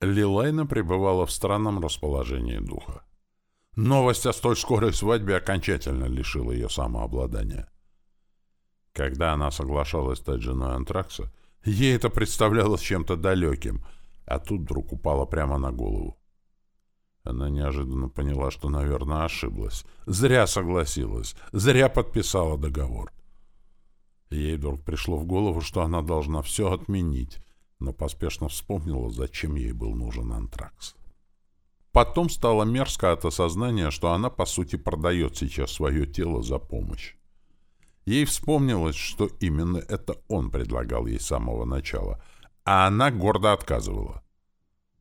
Лилайна пребывала в странном расположении духа. Новость о столь скорой свадьбе окончательно лишила ее самообладания. Когда она соглашалась стать женой Антракса, ей это представлялось чем-то далеким, а тут вдруг упала прямо на голову. Она неожиданно поняла, что, наверное, ошиблась. Зря согласилась, зря подписала договор. Ей вдруг пришло в голову, что она должна все отменить, но поспешно вспомнила, зачем ей был нужен антракс. Потом стало мерзко от осознания, что она, по сути, продает сейчас свое тело за помощь. Ей вспомнилось, что именно это он предлагал ей с самого начала, а она гордо отказывала.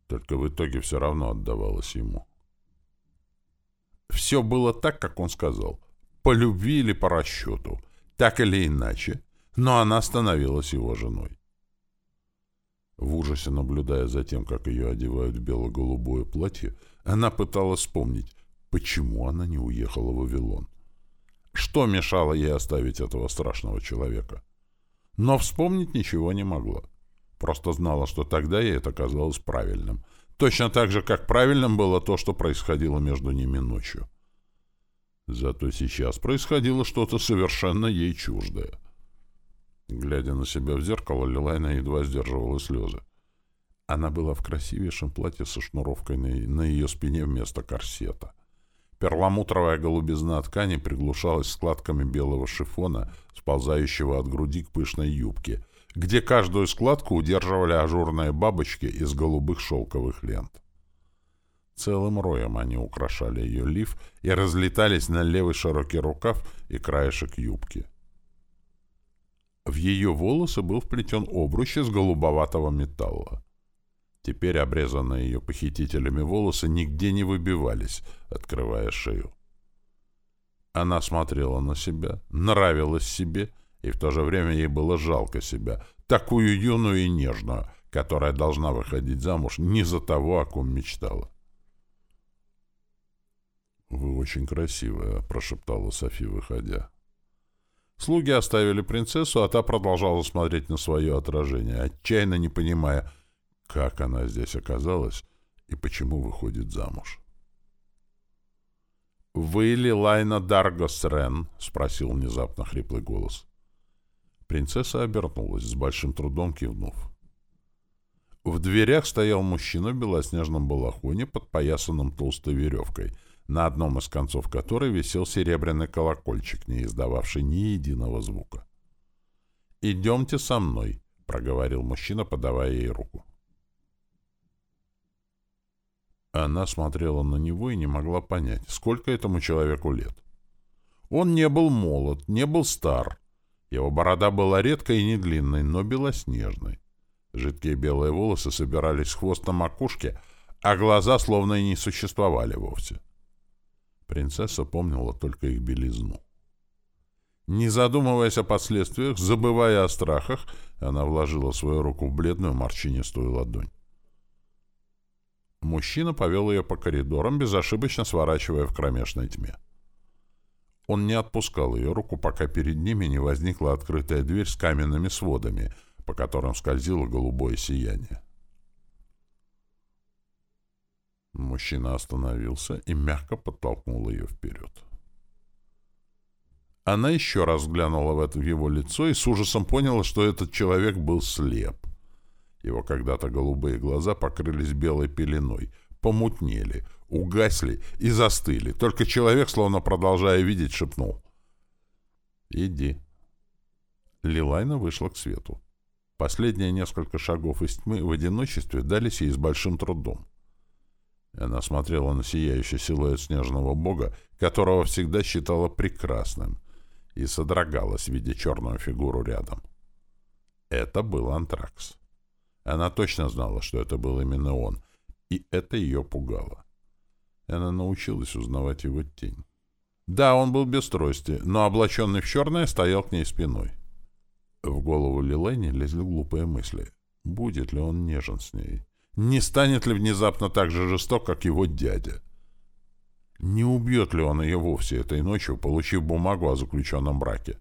Только в итоге все равно отдавалась ему. Все было так, как он сказал. По любви или по расчету. Так или иначе. Но она становилась его женой. В ужасе наблюдая за тем, как ее одевают в бело-голубое платье, она пыталась вспомнить, почему она не уехала в Вавилон. Что мешало ей оставить этого страшного человека? Но вспомнить ничего не могла. Просто знала, что тогда ей это казалось правильным. Точно так же, как правильным было то, что происходило между ними ночью. Зато сейчас происходило что-то совершенно ей чуждое — Глядя на себя в зеркало, Лилайна едва сдерживала слезы. Она была в красивейшем платье со шнуровкой на, на ее спине вместо корсета. Перламутровая голубизна ткани приглушалась складками белого шифона, сползающего от груди к пышной юбке, где каждую складку удерживали ажурные бабочки из голубых шелковых лент. Целым роем они украшали ее лиф и разлетались на левый широкий рукав и краешек юбки. В ее волосы был вплетен обруч из голубоватого металла. Теперь обрезанные ее похитителями волосы нигде не выбивались, открывая шею. Она смотрела на себя, нравилась себе, и в то же время ей было жалко себя, такую юную и нежную, которая должна выходить замуж не за того, о ком мечтала. «Вы очень красивая», — прошептала Софи, выходя. Слуги оставили принцессу, а та продолжала смотреть на свое отражение, отчаянно не понимая, как она здесь оказалась и почему выходит замуж. «Вы ли Лайна Даргос Рен?» — спросил внезапно хриплый голос. Принцесса обернулась, с большим трудом кивнув. В дверях стоял мужчина в белоснежном балахоне, подпоясанном толстой веревкой — на одном из концов которой висел серебряный колокольчик, не издававший ни единого звука. «Идемте со мной», — проговорил мужчина, подавая ей руку. Она смотрела на него и не могла понять, сколько этому человеку лет. Он не был молод, не был стар. Его борода была редкой и не длинной, но белоснежной. Жидкие белые волосы собирались в хвост на макушке, а глаза словно и не существовали вовсе. Принцесса помнила только их белизну. Не задумываясь о последствиях, забывая о страхах, она вложила свою руку в бледную морщинистую ладонь. Мужчина повел ее по коридорам, безошибочно сворачивая в кромешной тьме. Он не отпускал ее руку, пока перед ними не возникла открытая дверь с каменными сводами, по которым скользило голубое сияние. Мужчина остановился и мягко подтолкнул ее вперед. Она еще раз глянула в это его лицо и с ужасом поняла, что этот человек был слеп. Его когда-то голубые глаза покрылись белой пеленой, помутнели, угасли и застыли. Только человек, словно продолжая видеть, шепнул. «Иди». Лилайна вышла к свету. Последние несколько шагов из тьмы в одиночестве дались ей с большим трудом. Она смотрела на сияющий силуэт снежного бога, которого всегда считала прекрасным, и содрогалась, видя черную фигуру рядом. Это был Антракс. Она точно знала, что это был именно он, и это ее пугало. Она научилась узнавать его тень. Да, он был без трости, но облаченный в черное стоял к ней спиной. В голову Лилени лезли глупые мысли. Будет ли он нежен с ней? Не станет ли внезапно так же жесток, как его дядя? Не убьет ли он ее вовсе этой ночью, получив бумагу о заключенном браке?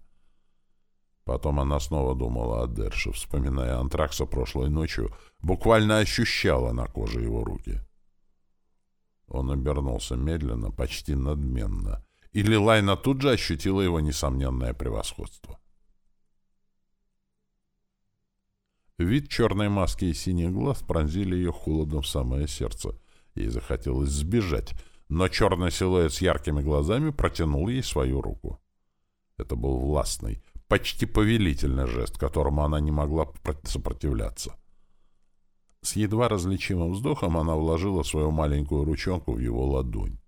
Потом она снова думала о Дерше, вспоминая антракса прошлой ночью, буквально ощущала на коже его руки. Он обернулся медленно, почти надменно, и Лилайна тут же ощутила его несомненное превосходство. Вид черной маски и синих глаз пронзили ее холодом в самое сердце. Ей захотелось сбежать, но черный силуэт с яркими глазами протянул ей свою руку. Это был властный, почти повелительный жест, которому она не могла сопротивляться. С едва различимым вздохом она вложила свою маленькую ручонку в его ладонь.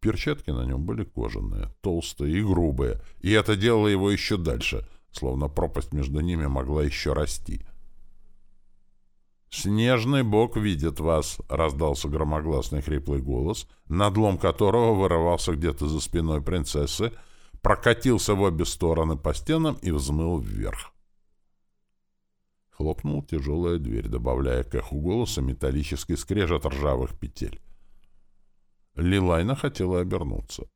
Перчатки на нем были кожаные, толстые и грубые, и это делало его еще дальше, словно пропасть между ними могла еще расти. «Снежный бог видит вас!» — раздался громогласный хриплый голос, надлом которого вырывался где-то за спиной принцессы, прокатился в обе стороны по стенам и взмыл вверх. Хлопнул тяжелая дверь, добавляя к эху голоса металлический скрежет ржавых петель. Лилайна хотела обернуться.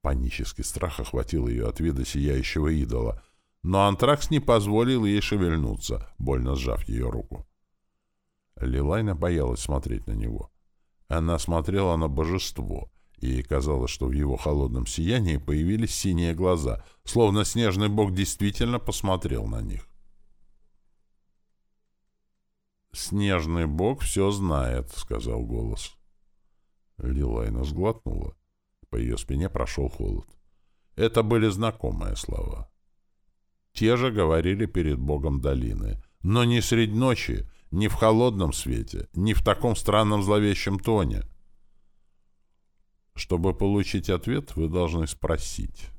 Панический страх охватил ее от вида сияющего идола, но антракс не позволил ей шевельнуться, больно сжав ее руку. Лилайна боялась смотреть на него. Она смотрела на божество, и ей казалось, что в его холодном сиянии появились синие глаза, словно снежный бог действительно посмотрел на них. «Снежный бог все знает», — сказал голос. Лилайна сглотнула. По ее спине прошел холод. Это были знакомые слова. Те же говорили перед богом долины, но не средь ночи, не в холодном свете, не в таком странном зловещем тоне. Чтобы получить ответ, вы должны спросить.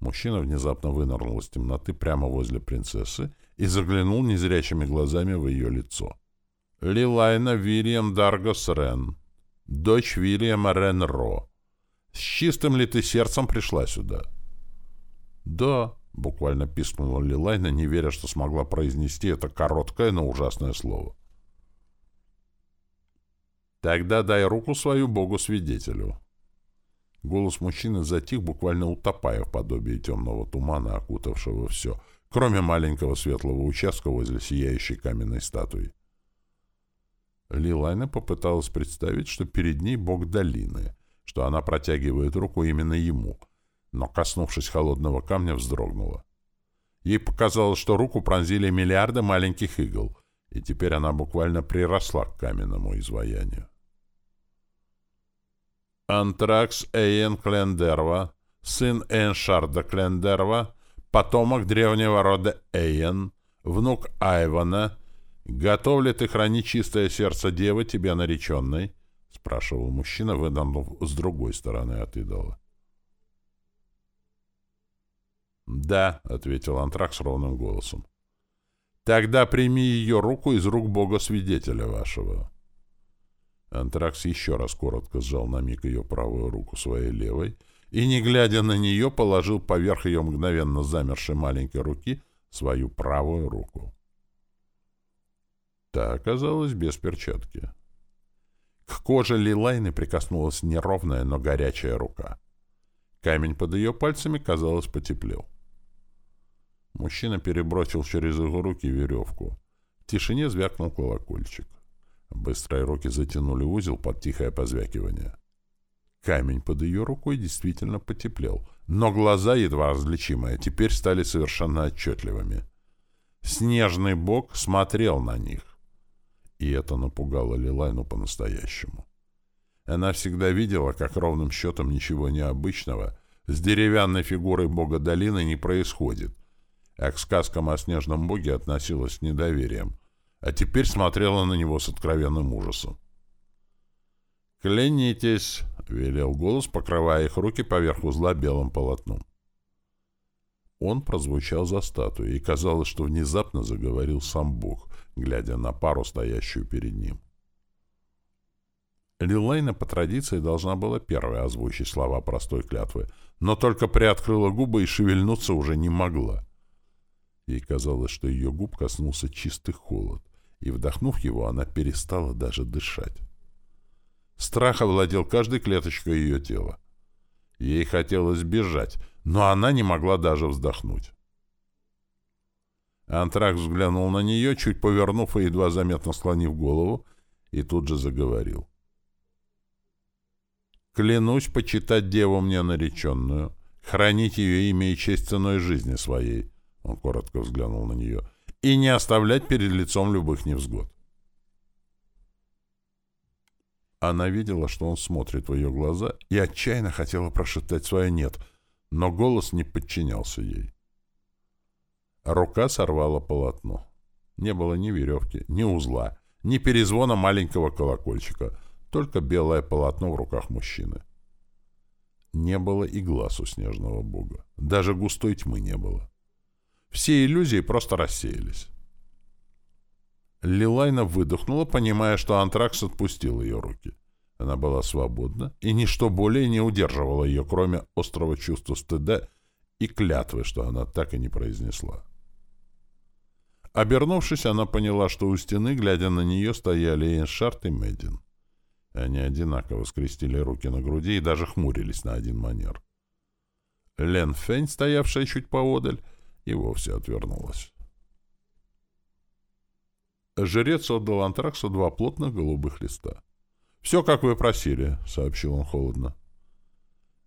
Мужчина внезапно вынырнул из темноты прямо возле принцессы и заглянул незрячими глазами в ее лицо. «Лилайна Вильям Даргос Рен, дочь Вильяма Рен Ро. С чистым ли ты сердцем пришла сюда?» «Да», — буквально пискнула Лилайна, не веря, что смогла произнести это короткое, но ужасное слово. «Тогда дай руку свою богу-свидетелю». Голос мужчины затих, буквально утопая в подобии темного тумана, окутавшего все — кроме маленького светлого участка возле сияющей каменной статуи. Лилайна попыталась представить, что перед ней бог долины, что она протягивает руку именно ему, но, коснувшись холодного камня, вздрогнула. Ей показалось, что руку пронзили миллиарды маленьких игл, и теперь она буквально приросла к каменному изваянию. Антракс Эйен Клендерва, сын Эншарда Клендерва, потомок древнего рода Эйен, внук Айвана, готов ли ты хранить чистое сердце девы тебе нареченной? — спрашивал мужчина, выдохнув с другой стороны от идола. «Да», — ответил Антракс ровным голосом. «Тогда прими ее руку из рук бога-свидетеля вашего». Антракс еще раз коротко сжал на миг ее правую руку своей левой — и, не глядя на нее, положил поверх ее мгновенно замершей маленькой руки свою правую руку. Та оказалась без перчатки. К коже Лилайны прикоснулась неровная, но горячая рука. Камень под ее пальцами, казалось, потеплел. Мужчина перебросил через его руки веревку. В тишине звякнул колокольчик. Быстрые руки затянули узел под тихое позвякивание. Камень под ее рукой действительно потеплел, но глаза, едва различимые, теперь стали совершенно отчетливыми. Снежный бог смотрел на них. И это напугало Лилайну по-настоящему. Она всегда видела, как ровным счетом ничего необычного с деревянной фигурой бога долины не происходит, а к сказкам о снежном боге относилась с недоверием, а теперь смотрела на него с откровенным ужасом. «Клянитесь!» — велел голос, покрывая их руки поверх узла белым полотном. Он прозвучал за статуей, и казалось, что внезапно заговорил сам Бог, глядя на пару, стоящую перед ним. Лилайна по традиции должна была первой озвучить слова простой клятвы, но только приоткрыла губы и шевельнуться уже не могла. Ей казалось, что ее губ коснулся чистый холод, и, вдохнув его, она перестала даже дышать. Страх овладел каждой клеточкой ее тела. Ей хотелось бежать, но она не могла даже вздохнуть. Антракс взглянул на нее, чуть повернув и едва заметно склонив голову, и тут же заговорил. «Клянусь почитать деву мне нареченную, хранить ее имя и честь ценой жизни своей», — он коротко взглянул на нее, — «и не оставлять перед лицом любых невзгод». Она видела, что он смотрит в ее глаза, и отчаянно хотела прошептать свое «нет», но голос не подчинялся ей. Рука сорвала полотно. Не было ни веревки, ни узла, ни перезвона маленького колокольчика, только белое полотно в руках мужчины. Не было и глаз у снежного бога. Даже густой тьмы не было. Все иллюзии просто рассеялись. Лилайна выдохнула, понимая, что антракс отпустил ее руки. Она была свободна, и ничто более не удерживало ее, кроме острого чувства стыда и клятвы, что она так и не произнесла. Обернувшись, она поняла, что у стены, глядя на нее, стояли Эйншарт и Медин. Они одинаково скрестили руки на груди и даже хмурились на один манер. Лен Фень, стоявшая чуть поодаль, и вовсе отвернулась. Жрец отдал антраксу два плотных голубых листа. «Все, как вы просили», — сообщил он холодно.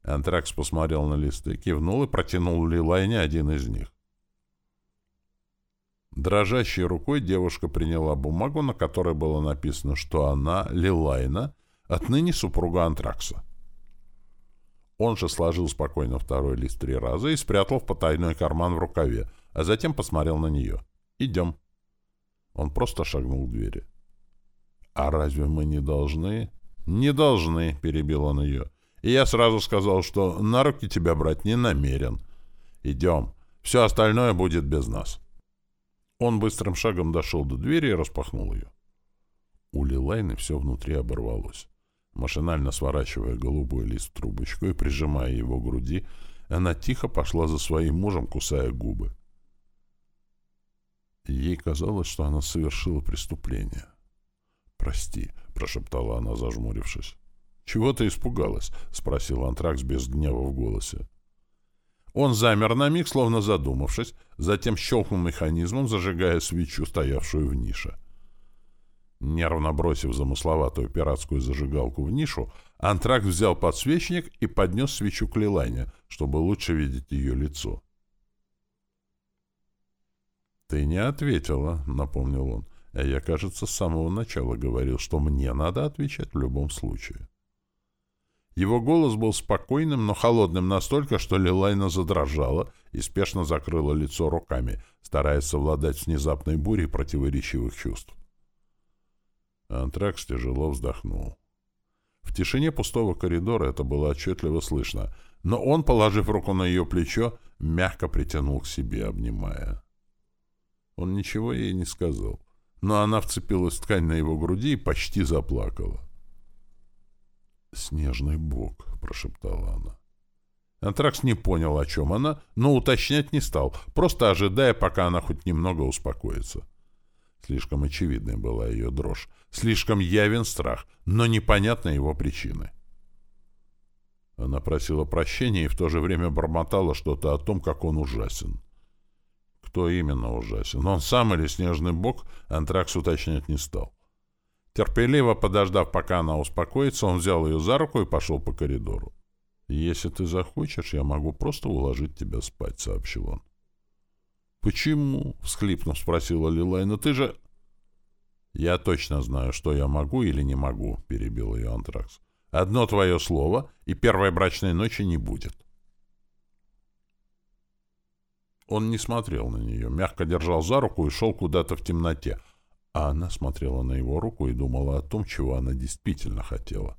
Антракс посмотрел на листы, кивнул и протянул Лилайне один из них. Дрожащей рукой девушка приняла бумагу, на которой было написано, что она, Лилайна, отныне супруга Антракса. Он же сложил спокойно второй лист три раза и спрятал в потайной карман в рукаве, а затем посмотрел на нее. «Идем». Он просто шагнул к двери. «А разве мы не должны?» «Не должны», — перебил он ее. «И я сразу сказал, что на руки тебя брать не намерен. Идем. Все остальное будет без нас». Он быстрым шагом дошел до двери и распахнул ее. У Лилайны все внутри оборвалось. Машинально сворачивая голубой лист в трубочку и прижимая его к груди, она тихо пошла за своим мужем, кусая губы. Ей казалось, что она совершила преступление. «Прости», — прошептала она, зажмурившись. «Чего ты испугалась?» — спросил Антракс без гнева в голосе. Он замер на миг, словно задумавшись, затем щелкнул механизмом, зажигая свечу, стоявшую в нише. Нервно бросив замысловатую пиратскую зажигалку в нишу, Антракт взял подсвечник и поднес свечу к Лилайне, чтобы лучше видеть ее лицо. «Ты не ответила», — напомнил он. «А я, кажется, с самого начала говорил, что мне надо отвечать в любом случае». Его голос был спокойным, но холодным настолько, что Лилайна задрожала и спешно закрыла лицо руками, стараясь совладать с внезапной бурей противоречивых чувств. Антракс тяжело вздохнул. В тишине пустого коридора это было отчетливо слышно, но он, положив руку на ее плечо, мягко притянул к себе, обнимая. Он ничего ей не сказал, но она вцепилась в ткань на его груди и почти заплакала. «Снежный бог», — прошептала она. Антракс не понял, о чем она, но уточнять не стал, просто ожидая, пока она хоть немного успокоится. Слишком очевидной была ее дрожь, слишком явен страх, но непонятны его причины. Она просила прощения и в то же время бормотала что-то о том, как он ужасен. Кто именно ужасен? Он сам или снежный бог, Антракс уточнять не стал. Терпеливо подождав, пока она успокоится, он взял ее за руку и пошел по коридору. «Если ты захочешь, я могу просто уложить тебя спать», — сообщил он. «Почему?» — всхлипнув, спросила Лилайна. «Ты же...» «Я точно знаю, что я могу или не могу», — перебил ее Антракс. «Одно твое слово, и первой брачной ночи не будет». Он не смотрел на нее, мягко держал за руку и шел куда-то в темноте, а она смотрела на его руку и думала о том, чего она действительно хотела.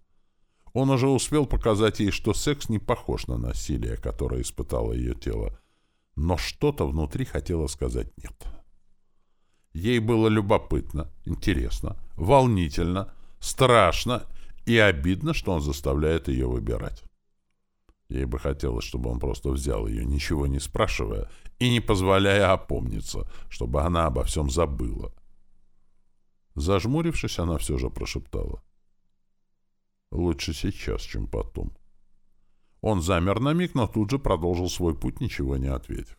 Он уже успел показать ей, что секс не похож на насилие, которое испытало ее тело, но что-то внутри хотело сказать «нет». Ей было любопытно, интересно, волнительно, страшно и обидно, что он заставляет ее выбирать. Ей бы хотелось, чтобы он просто взял ее, ничего не спрашивая и не позволяя опомниться, чтобы она обо всем забыла. Зажмурившись, она все же прошептала. «Лучше сейчас, чем потом». Он замер на миг, но тут же продолжил свой путь, ничего не ответив.